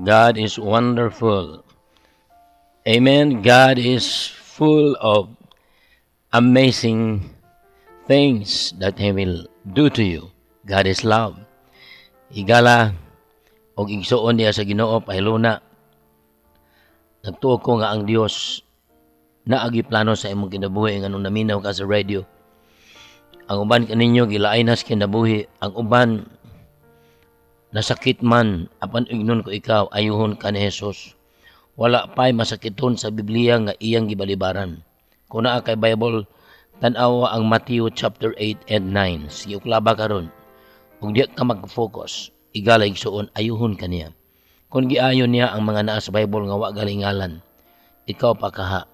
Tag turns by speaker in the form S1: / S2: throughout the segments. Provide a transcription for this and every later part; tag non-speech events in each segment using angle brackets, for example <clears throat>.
S1: God is wonderful. Amen. God is full of amazing things that He will do to you. God is love. Higala, og igsuon niya sa Ginoo pahiluna. Nagtuo ko nga ang Dios naagi plano sa imong kinabuhi nganong naminaw ka sa radio. Ang uban kaninyo gilainas kinabuhi, ang uban nasakit man apan ignon ko ikaw ayuhon ka ni Jesus. Wala pa'y masakiton sa Biblia nga iyang gibalibaran. Kung naa kay Bible, tanawa ang Matthew chapter 8 and 9. Sige uklaba karon. Kung di ka mag-focus, igalay suon ayuhon kaniya. Kung giayon niya ang mga naa sa Bible nga wa galingalan, ikaw pa kaha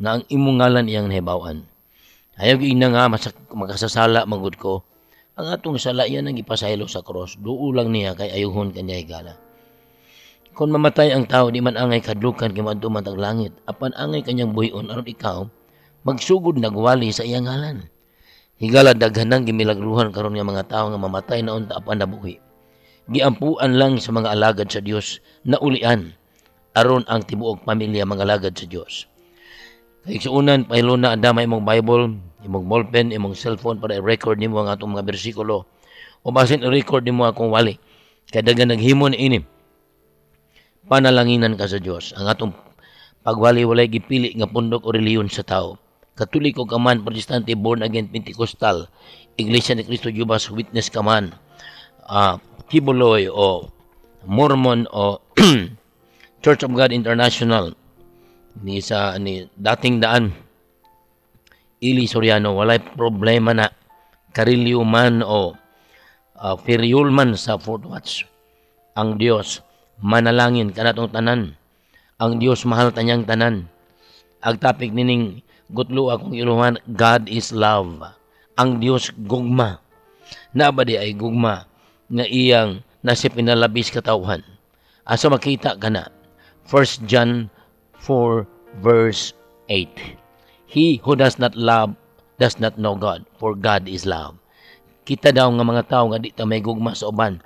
S1: na ang imong ngalan iyang nahibawan. Ayaw ina nga masak makasasala magud ko. Ang atong sala ang ipasaylo sa cross. Duo lang niya kay ayuhon kanya higala. Kung mamatay ang tao, di man angay kadlukan kay madto man langit. Apan angay kanyang buhion aron ikaw magsugod nagwali sa iyang ngalan. Higala daghanang gimilagruhan karon nga mga tao nga mamatay na unta apan nabuhi. Giampuan lang sa mga alagad sa Dios na ulian aron ang tibuok pamilya mga alagad sa Dios. Kay sa unan, pahiluna ang damay imong Bible, imong ballpen, imong cellphone para i-record nimo ang atong mga bersikulo. O basin i-record nimo akong wali. Kaya dagan naghimo ni ini. Panalanginan ka sa Dios. Ang atong pagwali walay gipili nga pundok o reliyon sa tao. Katolik o kaman, protestante, born again, Pentecostal, Iglesia ni Cristo Jubas, Witness kaman, uh, Kibuloy o Mormon o <clears throat> Church of God International, ni sa ni dating daan Ili Soriano walay problema na karilyo man o uh, feriol man sa Fort Watch ang Dios manalangin kanatong tanan. Ang Dios mahal tanyang tanan. Ang topic nining gutlo akong iluhan God is love. Ang Dios gugma. Na ba di ay gugma nga iyang nasi pinalabis katawhan? Asa makita kana 1 John 4 verse 8. He who does not love does not know God, for God is love. Kita daw nga mga tao nga di ta may gugma sa uban.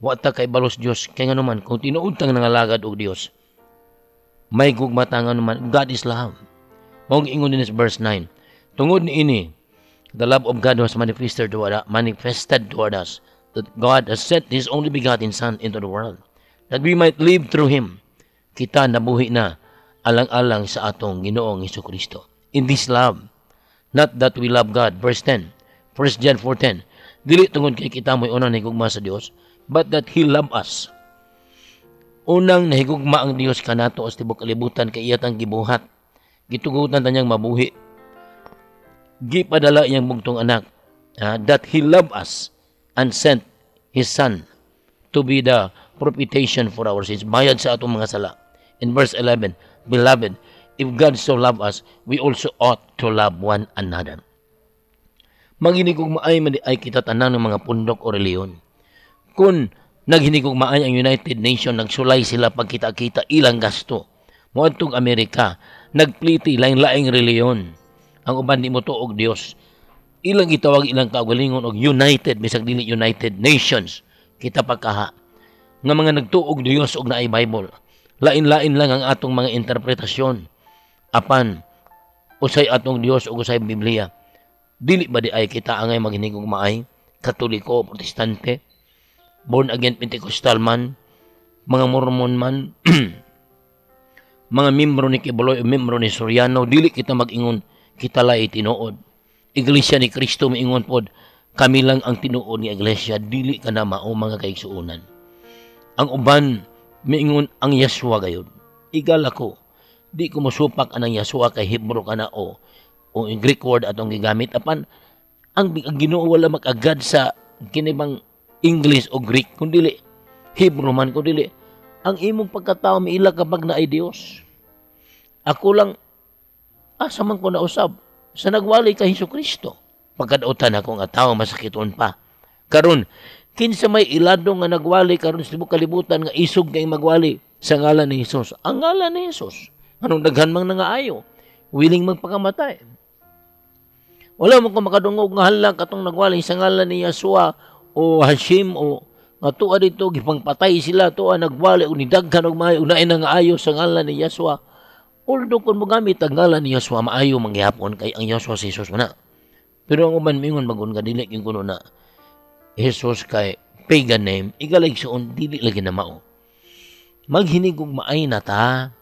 S1: Wa ta kay balos Dios kay nga naman kung tinuod tang nangalagad og Dios. May gugma ta nga naman God is love. Mao ingon din sa verse 9. Tungod ni ini, the love of God was manifested toward us, manifested toward us that God has sent His only begotten Son into the world that we might live through Him kita nabuhi na alang-alang sa atong Ginoong Hesus Kristo. In this love, not that we love God. Verse 10, 1 John 4.10, Dili tungod kay kita mo'y unang nahigugma sa Dios, but that He love us. Unang nahigugma ang Dios kanato as tibok kalibutan kay iyatang gibuhat. Gitugutan tanyang mabuhi. Gipadala iyang bugtong anak uh, that He love us and sent His Son to be the propitiation for our sins. Bayad sa atong mga sala in verse 11, Beloved, if God so love us, we also ought to love one another. Maghinigog maay ay kita tanan ng mga pundok o reliyon. Kung naghinigog maay ang United Nations, nagsulay sila pagkita-kita ilang gasto. Muadtong Amerika, nagpliti lain-laing reliyon. Ang uban di mo tuog Dios. Ilang gitawag ilang kaugalingon og United, bisag dili United Nations. Kita pagkaha. Nga mga nagtuog Dios og naay Bible Lain-lain lang ang atong mga interpretasyon. Apan, usay atong Dios ug usay Biblia. Dili ba di ay kita angay maghinigog maay? Katoliko, Protestante, born again Pentecostal man, mga Mormon man, <clears throat> mga membro ni Kibuloy, membro ni Soriano, dili kita mag-ingon, kita lay tinuod. Iglesia ni Kristo miingon pod, kami lang ang tinuod ni Iglesia, dili ka na mao mga kaigsuunan. Ang uban, miingon ang Yasua gayon. Igal ako, di ko masupak anang Yasua kay Hebro ka na o o Greek word atong gigamit apan ang, ang Ginoo wala makagad sa kinibang English o Greek kundi Hebro man kundi ang imong pagkatao miila kapag na ay Dios. Ako lang asa man ko nausab sa nagwali kay Hesus Kristo. Pagkadautan ako nga tao masakiton pa. Karon kinsa may ilado nga nagwali karon sa kalibutan nga isog kay magwali sa ngalan ni Hesus. Ang ngalan ni Hesus. Anong daghan mang nangaayo, willing magpakamatay. Wala mo ko makadungog nga hala katong nagwali sa ngalan ni Yeshua o Hashim o Nga tuwa dito, gipangpatay sila, tuwa nagwali, unidaghan og maayo, unain na nga ayo sa ngalan ni Yaswa. Although kung mo gamit ang ngalan ni Yaswa, maayo mangyapon kay ang Yaswa si Jesus na. Pero ang uman mingon magun ka dili king kuno na Jesus kay pagan name, igalig suon dili lagi na mao. Maghinig og maay na ta.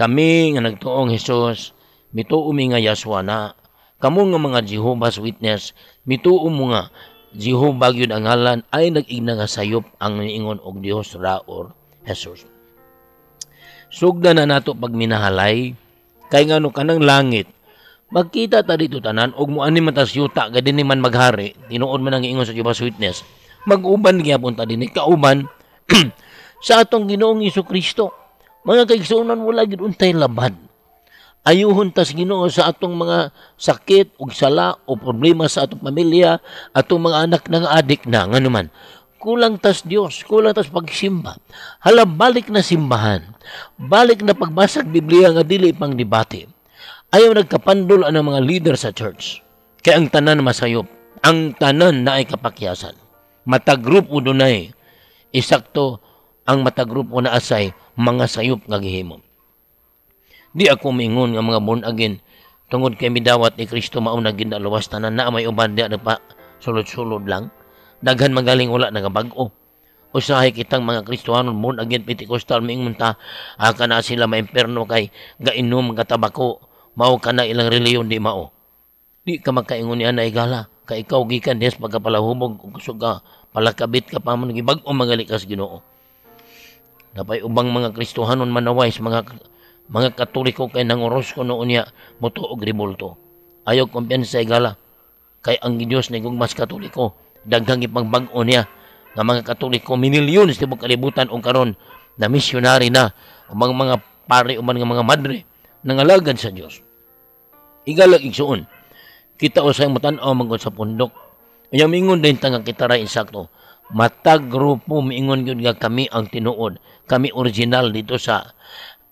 S1: Kami nga nagtuong Jesus, mituo mi nga Yaswa na. Kamo nga mga Jehovah's Witness, mituo mo nga Jehovah yun ang ngalan ay nag-igna nga sayop ang niingon og Dios ra or Jesus. Sugda na nato pag minahalay, kay ngano kanang langit, magkita ta dito tanan og mo ani man yuta gadi ni man maghari, tinuod man ang ingon sa Jehovah's Witness, mag-uban gyapon ta dinhi kauban <clears throat> sa atong Ginoong Hesus Kristo. Mga kaigsuonan wala gid untay laban ayuhon tas Ginoo sa atong mga sakit ug sala o problema sa atong pamilya, atong mga anak nang adik na nganuman. Kulang tas Dios, kulang tas pagsimba. Hala balik na simbahan. Balik na pagbasag Biblia nga dili pang debate. Ayaw nagkapandol ang mga leader sa church. Kay ang tanan masayop. Ang tanan na ay kapakyasan. Matagrupo dunay. Isakto ang matagrupo na asay mga sayop nga gihimo. Di ako mingon nga mga born again tungod kay midawat ni Kristo mao na ginalawas tanan na may uban diya pa sulod-sulod lang. Daghan magaling wala nga bag-o. Usahay kitang mga Kristohanon born again Pentecostal mingon ta aka na sila maimperno kay gainom nga tabako mao kana ilang reliyon di mao. Di ka makaingon ni anay gala kay ikaw gikan des pagkapalahubog ug kusog ka palakabit ka pa man gibag-o magali kas Ginoo. Napay ubang mga Kristohanon manaway mga mga katoliko kay nanguros ko noon niya moto og ribulto. Ayaw kumpiyansa igala kay ang Dios ni mas katoliko daghang ipangbag-o niya nga mga katoliko minilyon sa tibok kalibutan og karon na misyonary na o mga mga pare o mga mga madre nangalagad sa Dios. Igalag igsuon. Kita usay mo tan-aw mangod sa pundok. Unya mingon din tanga kita ra insakto. Matag grupo miingon gyud nga kami ang tinuod. Kami original dito sa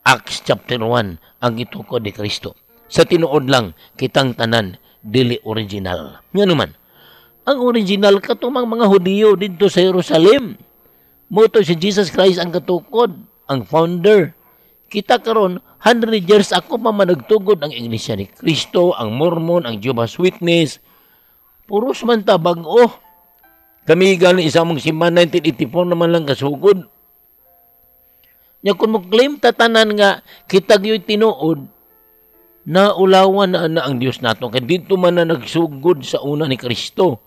S1: Acts chapter 1 ang itukod ni Kristo. Sa tinuod lang kitang tanan dili original. Nga naman, ang original katumang mga Hudiyo dito sa Jerusalem. Moto si Jesus Christ ang katukod, ang founder. Kita karon 100 years ako pa managtugod ang iglesia ni Kristo, ang Mormon, ang Jehovah's Witness. Puros man ta bag-o. Kami galing isa mong simba 1984 naman lang kasugod. Nya kung mo claim tatanan nga kitag yo'y tinuod na ulawan na, na ang Dios nato kay dito man na nagsugod sa una ni Kristo.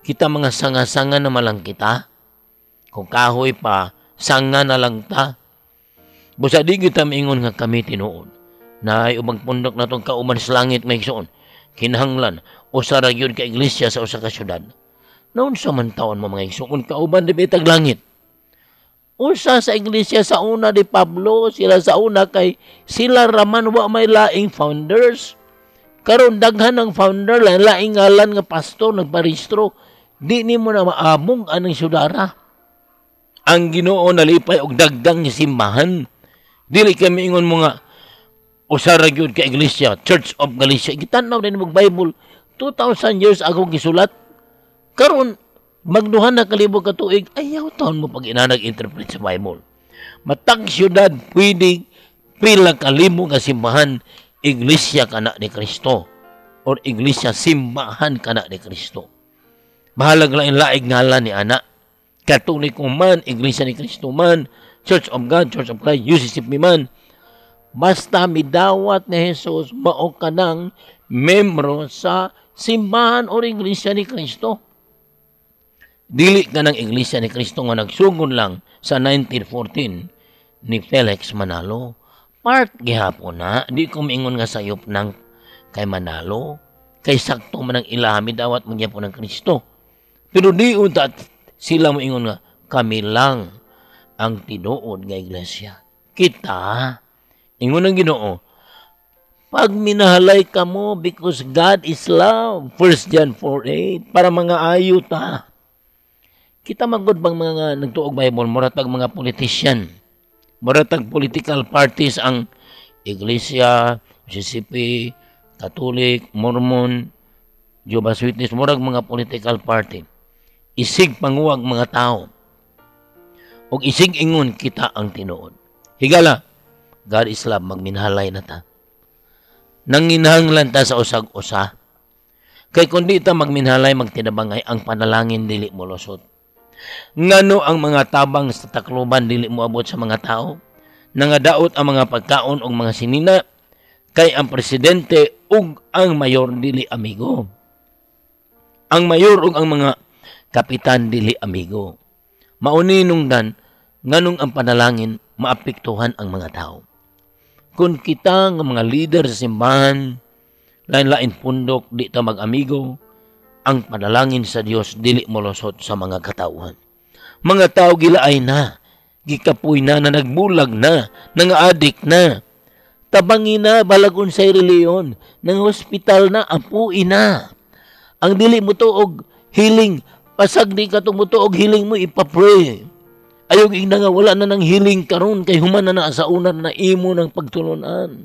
S1: Kita mga sanga-sanga na malang kita. Kung kahoy pa, sanga na lang ta. Busa di kita maingon nga kami tinuod. Na ay ubang pundok na itong kauman sa langit may igsoon. Kinahanglan o sa yun ka iglesia sa usa ka syudad. Noon sa man taon mo mga igsoon kauban di bitag langit usa sa iglesia sa una di Pablo, sila sa una kay sila raman wa may laing founders. Karon daghan ng founder lain laing ngalan nga pastor nagparehistro. Di ni mo na maamong anang sudara. Ang Ginoo nalipay og dagdag nga simbahan. Dili kami ingon mo nga usara gyud ka iglesia, Church of Galicia. Gitanaw din mo Bible 2000 years ago gisulat. Karon magduhan na kalibo ka tuig, ayaw taon mo pag inanag-interpret sa Bible. Matang syudad, pwede pila kalibo nga simbahan, iglesia ka na ni Kristo. Or iglesia, simbahan ka na ni Kristo. Mahalag lang laig ngalan ni anak. Katoliko man, iglesia ni Kristo man, Church of God, Church of Christ, UCCP man, basta midawat ni Jesus, mao ka ng membro sa simbahan o iglesia ni Kristo. Dili ka ng Iglesia ni Kristo nga nagsugod lang sa 1914 ni Felix Manalo. Part gihapon na, di ko nga sayop ng kay Manalo. Kay sakto man ang ilami dawat magyapon ng Kristo. Pero di unta sila mo ingon nga kami lang ang tinuod nga iglesia. Kita, ingon ang Ginoo, pag minahalay ka mo because God is love, 1 John 4.8, para mga ayo ta kita magod bang mga nagtuog Bible muratag mga politician muratag political parties ang Iglesia, CCP, Catholic, Mormon, Jehovah's Witness, murag mga political party. Isig panguwag mga tao. ug isig ingon kita ang tinuod. Higala, God is love, magminhalay na ta. Nanginhanglan ta sa usag-usa. Kay kundi ta magminhalay magtinabangay ang panalangin dili mo lusot. Ngano ang mga tabang sa takluban dili mo abot sa mga tao? Nangadaot ang mga pagkaon ug mga sinina kay ang presidente ug ang mayor dili amigo. Ang mayor ug ang mga kapitan dili amigo. Mauni nungdan nganong ang panalangin maapektuhan ang mga tao. Kung kita nga mga leader sa simbahan, lain-lain pundok, di ta mag-amigo, ang panalangin sa Dios dili molusot sa mga katauhan. Mga tao gilaay na, gikapoy na na nagbulag na, nangaadik na. Tabangi na balagon sa reliyon, ng hospital na apuin na. Ang dili mo tuog healing, pasag di ka tumutuog healing mo ipapray. Ayog ing nga wala na ng healing karon kay human na na sa una na imo ng pagtulunan.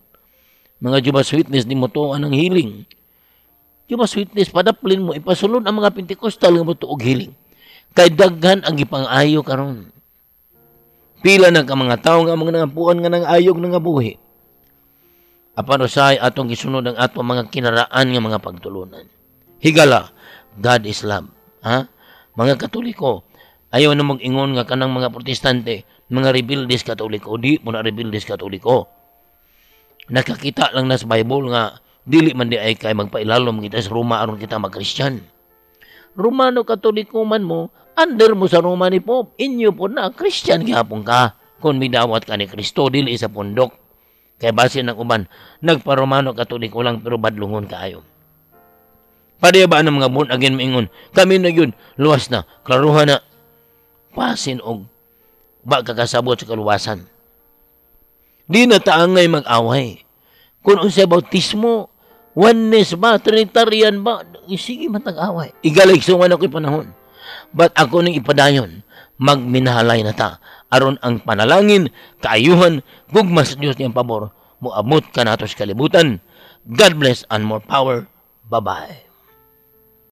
S1: Mga Jehovah's Witness di mo tuon ang healing. Jehovah's Witness padaplin mo ipasulod ang mga Pentecostal nga mo tuog healing. Kay daghan ang gipangayo karon. Pila na ka mga tao nga mga nangapuan nga nang ayog nga buhi. Apan usay atong gisunod ang ato mga kinaraan nga mga pagtulunan. Higala, God is love. Ha? Mga Katoliko, ayaw na mag-ingon nga kanang mga protestante, mga rebeldes katoliko, di mo na rebeldes katoliko. Nakakita lang na sa Bible nga, dili man di ay kay magpailalom kita sa Roma aron kita mag-Christian. Romano katoliko man mo, under mo sa Roma ni Pope, inyo po na, Christian gihapon ka, kung midawat ka ni Kristo, dili sa pundok. Kay base ng uban, nagpa-Romano katoliko lang pero badlungon kaayo. Padi ba ang mga born again maingon, kami na yun, luwas na, klaruhan na, pasin og ba kakasabot sa kaluwasan. Di na taangay mag-away. Kung unsay bautismo, oneness ba, trinitarian ba, sige matag-away. Igalig sungan ako'y panahon. But ako ning ipadayon, magminahalay na ta. Aron ang panalangin, kaayuhan, gugmas sa Diyos niyang pabor, muabot ka nato sa kalibutan. God bless and more power. Bye-bye.